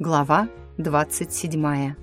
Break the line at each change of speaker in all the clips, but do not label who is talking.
Глава 27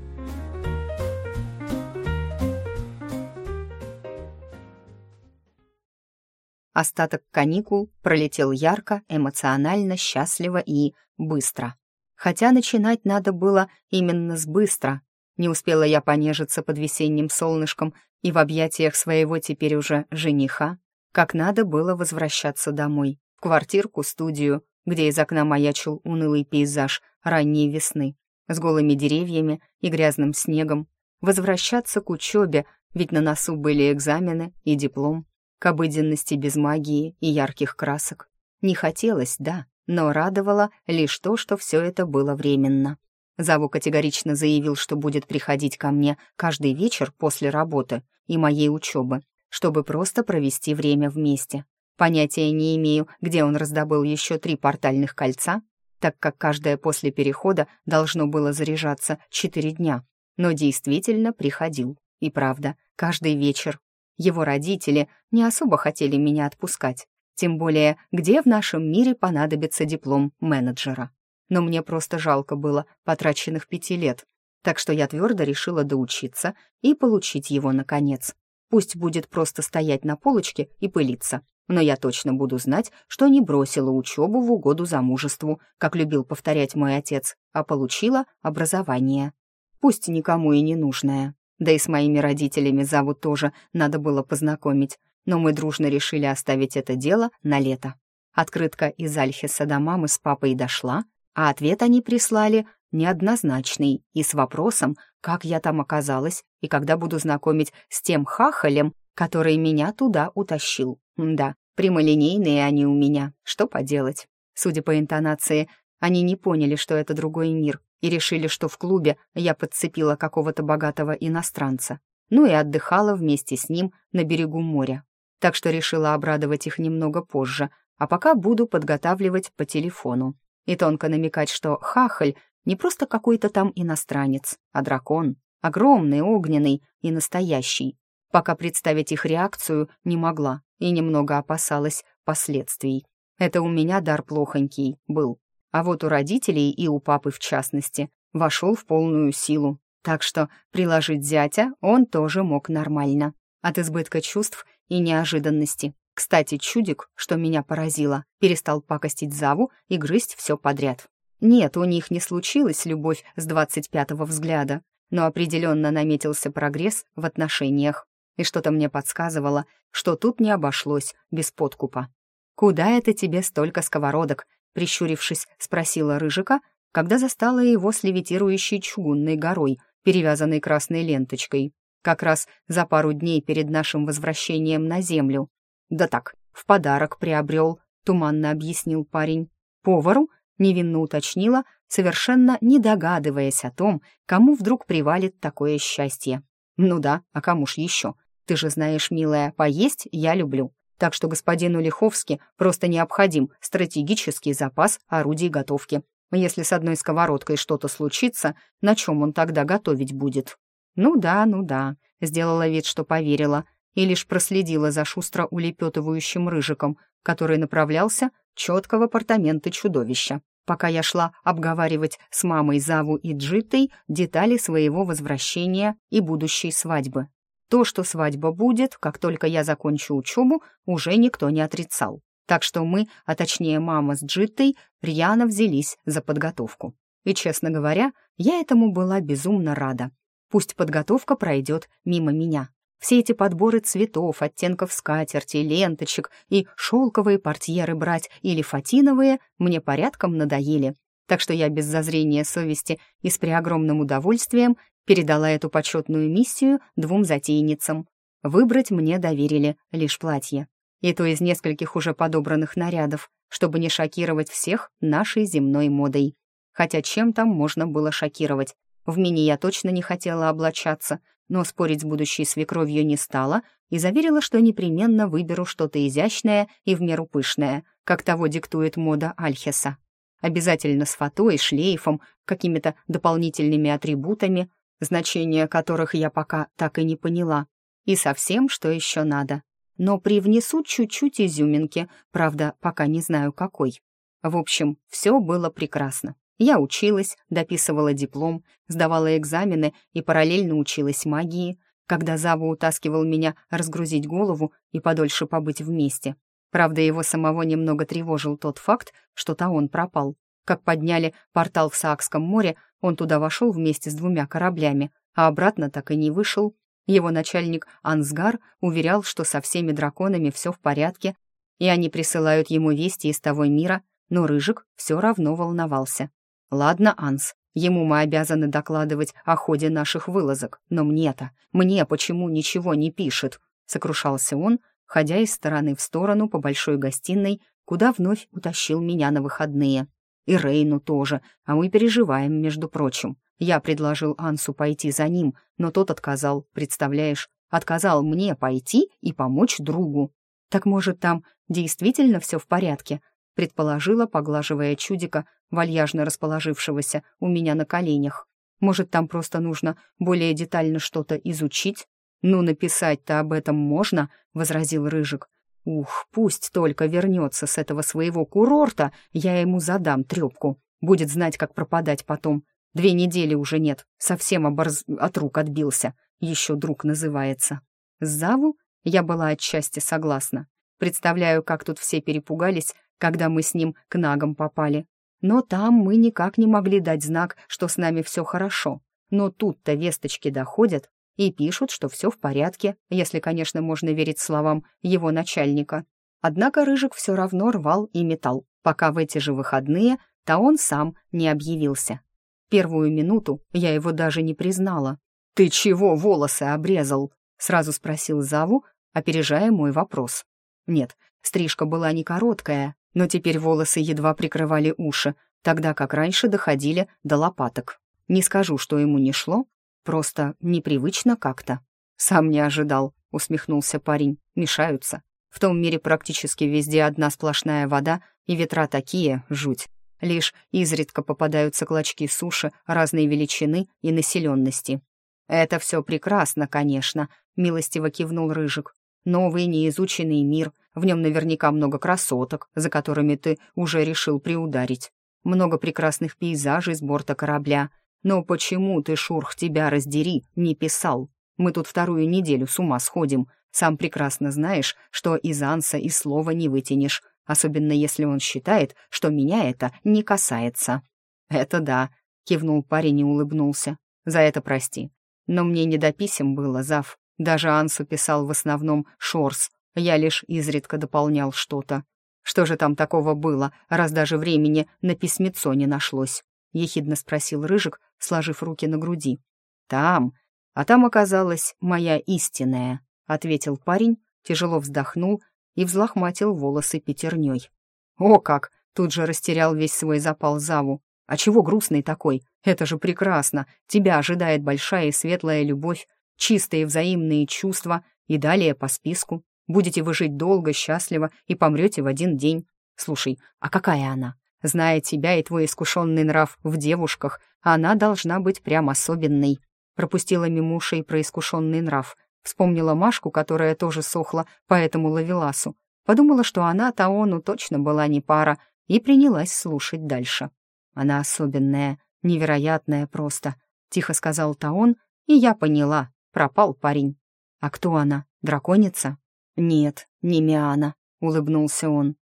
Остаток каникул пролетел ярко, эмоционально, счастливо и быстро. Хотя начинать надо было именно с быстро. Не успела я понежиться под весенним солнышком и в объятиях своего теперь уже жениха, как надо было возвращаться домой, в квартирку, студию, где из окна маячил унылый пейзаж ранней весны с голыми деревьями и грязным снегом, возвращаться к учебе, ведь на носу были экзамены и диплом, к обыденности без магии и ярких красок. Не хотелось, да, но радовало лишь то, что все это было временно. Заву категорично заявил, что будет приходить ко мне каждый вечер после работы и моей учебы, чтобы просто провести время вместе. Понятия не имею, где он раздобыл еще три портальных кольца, так как каждое после перехода должно было заряжаться четыре дня, но действительно приходил. И правда, каждый вечер. Его родители не особо хотели меня отпускать, тем более, где в нашем мире понадобится диплом менеджера. Но мне просто жалко было потраченных пяти лет, так что я твердо решила доучиться и получить его наконец. Пусть будет просто стоять на полочке и пылиться, но я точно буду знать, что не бросила учебу в угоду замужеству, как любил повторять мой отец, а получила образование. Пусть никому и не нужное. Да и с моими родителями Заву тоже надо было познакомить, но мы дружно решили оставить это дело на лето. Открытка из Альхиса до мамы с папой дошла, а ответ они прислали неоднозначный и с вопросом, как я там оказалась и когда буду знакомить с тем хахалем, который меня туда утащил. Да, прямолинейные они у меня, что поделать. Судя по интонации, они не поняли, что это другой мир, и решили, что в клубе я подцепила какого-то богатого иностранца. Ну и отдыхала вместе с ним на берегу моря. Так что решила обрадовать их немного позже, а пока буду подготавливать по телефону. И тонко намекать, что хахаль не просто какой-то там иностранец, а дракон, огромный, огненный и настоящий. Пока представить их реакцию не могла и немного опасалась последствий. Это у меня дар плохонький был. А вот у родителей и у папы в частности вошел в полную силу. Так что приложить зятя он тоже мог нормально. От избытка чувств и неожиданности. Кстати, чудик, что меня поразило, перестал пакостить Заву и грызть все подряд. Нет, у них не случилась любовь с двадцать пятого взгляда, но определенно наметился прогресс в отношениях. И что-то мне подсказывало, что тут не обошлось без подкупа. «Куда это тебе столько сковородок?» прищурившись, спросила Рыжика, когда застала его с левитирующей чугунной горой, перевязанной красной ленточкой, как раз за пару дней перед нашим возвращением на землю. «Да так, в подарок приобрел», — туманно объяснил парень. «Повару?» Невинно уточнила, совершенно не догадываясь о том, кому вдруг привалит такое счастье. «Ну да, а кому ж еще? Ты же знаешь, милая, поесть я люблю. Так что господину Лиховски просто необходим стратегический запас орудий готовки. Если с одной сковородкой что-то случится, на чем он тогда готовить будет?» «Ну да, ну да», — сделала вид, что поверила, и лишь проследила за шустро улепетывающим рыжиком, который направлялся четко в апартаменты чудовища, пока я шла обговаривать с мамой Заву и Джитой детали своего возвращения и будущей свадьбы. То, что свадьба будет, как только я закончу учебу, уже никто не отрицал. Так что мы, а точнее мама с Джиттой, рьяно взялись за подготовку. И, честно говоря, я этому была безумно рада. Пусть подготовка пройдет мимо меня. Все эти подборы цветов, оттенков скатерти, ленточек и шелковые портьеры брать или фатиновые мне порядком надоели. Так что я без зазрения совести и с преогромным удовольствием передала эту почетную миссию двум затейницам. Выбрать мне доверили лишь платье. И то из нескольких уже подобранных нарядов, чтобы не шокировать всех нашей земной модой. Хотя чем там можно было шокировать? В мини я точно не хотела облачаться, но спорить с будущей свекровью не стала и заверила, что непременно выберу что-то изящное и в меру пышное, как того диктует мода Альхеса. Обязательно с фатой, шлейфом, какими-то дополнительными атрибутами, значения которых я пока так и не поняла, и совсем, что еще надо. Но привнесу чуть-чуть изюминки, правда, пока не знаю какой. В общем, все было прекрасно. Я училась, дописывала диплом, сдавала экзамены и параллельно училась магии, когда Зава утаскивал меня разгрузить голову и подольше побыть вместе. Правда, его самого немного тревожил тот факт, что Таон пропал. Как подняли портал в Саакском море, он туда вошел вместе с двумя кораблями, а обратно так и не вышел. Его начальник Ансгар уверял, что со всеми драконами все в порядке, и они присылают ему вести из того мира, но Рыжик все равно волновался. «Ладно, Анс, ему мы обязаны докладывать о ходе наших вылазок, но мне-то, мне почему ничего не пишет?» — сокрушался он, ходя из стороны в сторону по большой гостиной, куда вновь утащил меня на выходные. И Рейну тоже, а мы переживаем, между прочим. Я предложил Ансу пойти за ним, но тот отказал, представляешь? Отказал мне пойти и помочь другу. Так может, там действительно все в порядке? Предположила, поглаживая чудика, вальяжно расположившегося у меня на коленях. Может, там просто нужно более детально что-то изучить? «Ну, написать-то об этом можно», — возразил Рыжик. Ух, пусть только вернется с этого своего курорта, я ему задам трепку. Будет знать, как пропадать потом. Две недели уже нет, совсем оборз... от рук отбился. Еще друг называется. Заву я была отчасти согласна. Представляю, как тут все перепугались, когда мы с ним к нагам попали. Но там мы никак не могли дать знак, что с нами все хорошо. Но тут-то весточки доходят, и пишут, что все в порядке, если, конечно, можно верить словам его начальника. Однако Рыжик все равно рвал и метал, пока в эти же выходные-то он сам не объявился. Первую минуту я его даже не признала. «Ты чего волосы обрезал?» — сразу спросил Заву, опережая мой вопрос. Нет, стрижка была не короткая, но теперь волосы едва прикрывали уши, тогда как раньше доходили до лопаток. Не скажу, что ему не шло, Просто непривычно как-то. Сам не ожидал, усмехнулся парень. Мешаются. В том мире практически везде одна сплошная вода, и ветра такие, жуть. Лишь изредка попадаются клочки суши разной величины и населенности. «Это все прекрасно, конечно», — милостиво кивнул Рыжик. «Новый неизученный мир, в нем наверняка много красоток, за которыми ты уже решил приударить. Много прекрасных пейзажей с борта корабля, но почему ты, Шурх, тебя раздери, не писал? Мы тут вторую неделю с ума сходим. Сам прекрасно знаешь, что из Анса и слова не вытянешь, особенно если он считает, что меня это не касается». «Это да», — кивнул парень и улыбнулся. «За это прости. Но мне не до писем было, Зав. Даже Ансу писал в основном Шорс. Я лишь изредка дополнял что-то. Что же там такого было, раз даже времени на письмецо не нашлось?» — ехидно спросил Рыжик, сложив руки на груди. «Там, а там оказалась моя истинная», — ответил парень, тяжело вздохнул и взлохматил волосы пятерней. «О как!» — тут же растерял весь свой запал Заву. «А чего грустный такой? Это же прекрасно! Тебя ожидает большая и светлая любовь, чистые взаимные чувства и далее по списку. Будете вы жить долго, счастливо и помрете в один день. Слушай, а какая она? Зная тебя и твой искушенный нрав в девушках, она должна быть прям особенной. Пропустила мимо ушей про искушенный нрав. Вспомнила Машку, которая тоже сохла по этому лавеласу. Подумала, что она Таону точно была не пара, и принялась слушать дальше. Она особенная, невероятная просто, тихо сказал Таон, и я поняла, пропал парень. А кто она, драконица? Нет, не Миана, улыбнулся он.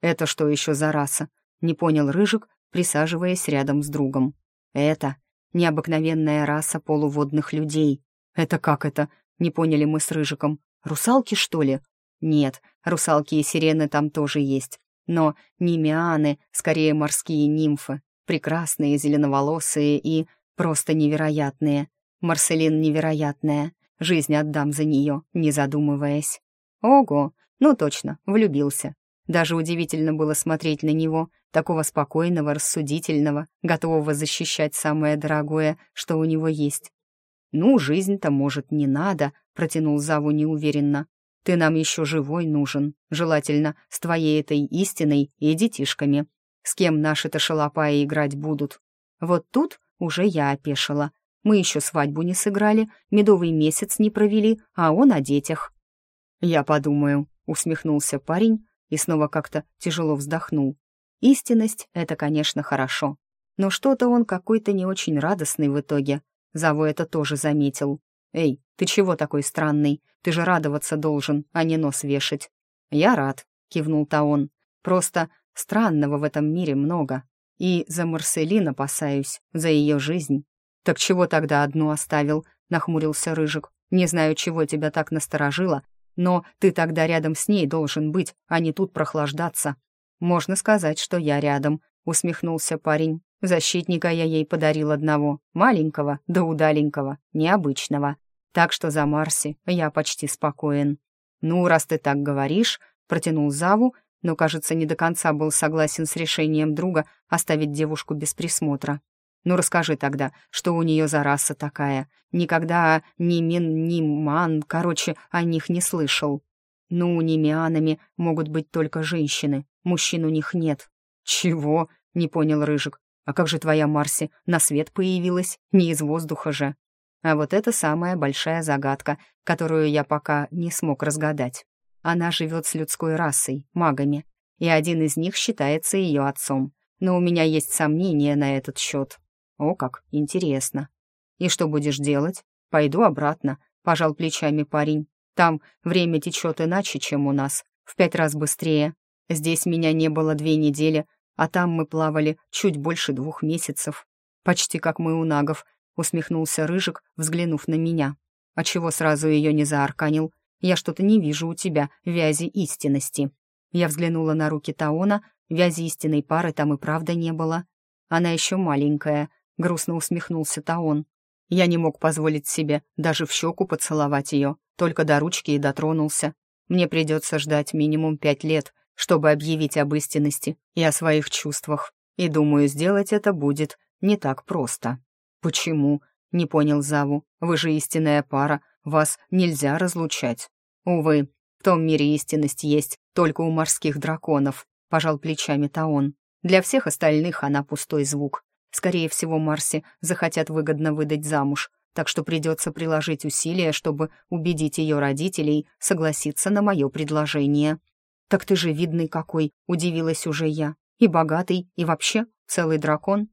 Это что еще за раса? Не понял Рыжик, присаживаясь рядом с другом. «Это необыкновенная раса полуводных людей». «Это как это?» — не поняли мы с Рыжиком. «Русалки, что ли?» «Нет, русалки и сирены там тоже есть. Но не мианы, скорее морские нимфы. Прекрасные, зеленоволосые и просто невероятные. Марселин невероятная. Жизнь отдам за нее, не задумываясь». «Ого, ну точно, влюбился. Даже удивительно было смотреть на него, такого спокойного, рассудительного, готового защищать самое дорогое, что у него есть. «Ну, жизнь-то, может, не надо», — протянул Заву неуверенно. «Ты нам еще живой нужен, желательно с твоей этой истиной и детишками. С кем наши-то шалопаи играть будут?» Вот тут уже я опешила. Мы еще свадьбу не сыграли, медовый месяц не провели, а он о детях. «Я подумаю», — усмехнулся парень, и снова как-то тяжело вздохнул. Истинность — это, конечно, хорошо. Но что-то он какой-то не очень радостный в итоге. Заву это тоже заметил. «Эй, ты чего такой странный? Ты же радоваться должен, а не нос вешать». «Я рад», — кивнул Таон. «Просто странного в этом мире много. И за Марселин опасаюсь, за ее жизнь». «Так чего тогда одну оставил?» — нахмурился Рыжик. «Не знаю, чего тебя так насторожило, но ты тогда рядом с ней должен быть, а не тут прохлаждаться». «Можно сказать, что я рядом», — усмехнулся парень. «Защитника я ей подарил одного, маленького да удаленького, необычного. Так что за Марси я почти спокоен». «Ну, раз ты так говоришь», — протянул Заву, но, кажется, не до конца был согласен с решением друга оставить девушку без присмотра. «Ну, расскажи тогда, что у нее за раса такая? Никогда ни Мин, ни Ман, короче, о них не слышал». «Ну, немианами могут быть только женщины, мужчин у них нет». «Чего?» — не понял Рыжик. «А как же твоя Марси на свет появилась? Не из воздуха же». А вот это самая большая загадка, которую я пока не смог разгадать. Она живет с людской расой, магами, и один из них считается ее отцом. Но у меня есть сомнения на этот счет. О, как интересно. И что будешь делать? Пойду обратно, пожал плечами парень. Там время течет иначе, чем у нас, в пять раз быстрее. Здесь меня не было две недели, а там мы плавали чуть больше двух месяцев. Почти как мы у нагов, усмехнулся Рыжик, взглянув на меня. А чего сразу ее не заарканил? Я что-то не вижу у тебя вязи истинности. Я взглянула на руки Таона, вязи истинной пары там и правда не было. Она еще маленькая, грустно усмехнулся Таон. Я не мог позволить себе даже в щеку поцеловать ее, только до ручки и дотронулся. Мне придется ждать минимум пять лет, чтобы объявить об истинности и о своих чувствах. И думаю, сделать это будет не так просто. «Почему?» — не понял Заву. «Вы же истинная пара, вас нельзя разлучать. Увы, в том мире истинность есть только у морских драконов, пожал плечами Таон. Для всех остальных она пустой звук. Скорее всего, Марси захотят выгодно выдать замуж, так что придется приложить усилия, чтобы убедить ее родителей согласиться на мое предложение. «Так ты же видный какой!» — удивилась уже я. «И богатый, и вообще целый дракон?»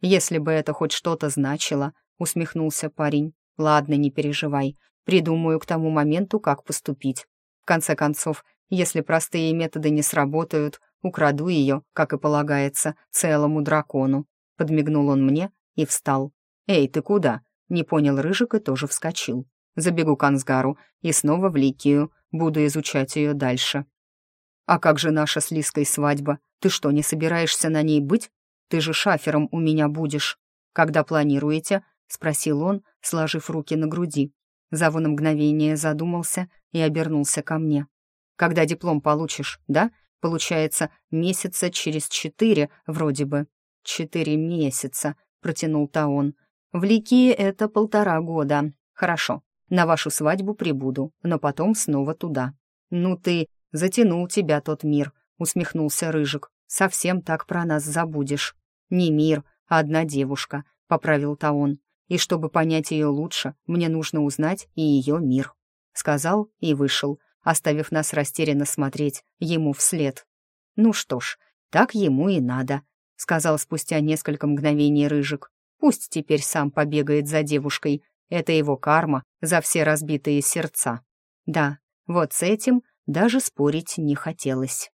«Если бы это хоть что-то значило», — усмехнулся парень. «Ладно, не переживай. Придумаю к тому моменту, как поступить. В конце концов, если простые методы не сработают, украду ее, как и полагается, целому дракону. Подмигнул он мне и встал. «Эй, ты куда?» Не понял Рыжик и тоже вскочил. «Забегу к Ансгару и снова в Ликию. Буду изучать ее дальше». «А как же наша с Лиской свадьба? Ты что, не собираешься на ней быть? Ты же шафером у меня будешь. Когда планируете?» — спросил он, сложив руки на груди. Заву на мгновение задумался и обернулся ко мне. «Когда диплом получишь, да? Получается, месяца через четыре вроде бы». «Четыре месяца», — протянул Таон. «В Ликии это полтора года. Хорошо, на вашу свадьбу прибуду, но потом снова туда». «Ну ты, затянул тебя тот мир», — усмехнулся Рыжик. «Совсем так про нас забудешь». «Не мир, а одна девушка», — поправил Таон и чтобы понять ее лучше, мне нужно узнать и ее мир», — сказал и вышел, оставив нас растерянно смотреть ему вслед. «Ну что ж, так ему и надо», — сказал спустя несколько мгновений Рыжик. «Пусть теперь сам побегает за девушкой, это его карма за все разбитые сердца». Да, вот с этим даже спорить не хотелось.